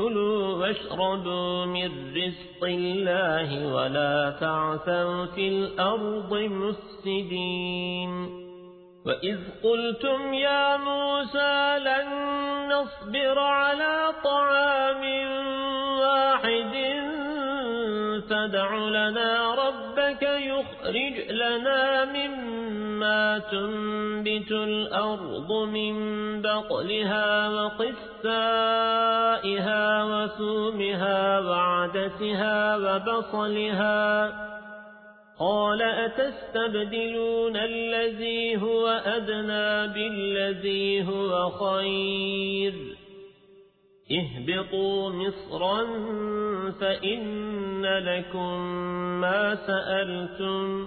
كلوا واشربوا من رزق الله ولا تعثوا في الأرض مفسدين وإذ قلتم يا موسى لن نصبر على طعام واحد فدع لنا ربك يخرج لنا مما تنبت الأرض من بقلها وقسائها وثومها وعدسها وبصلها قال أتستبدلون الذي هو أدنى بالذي هو خير اهبطوا مصرا فإن لكم ما سألتم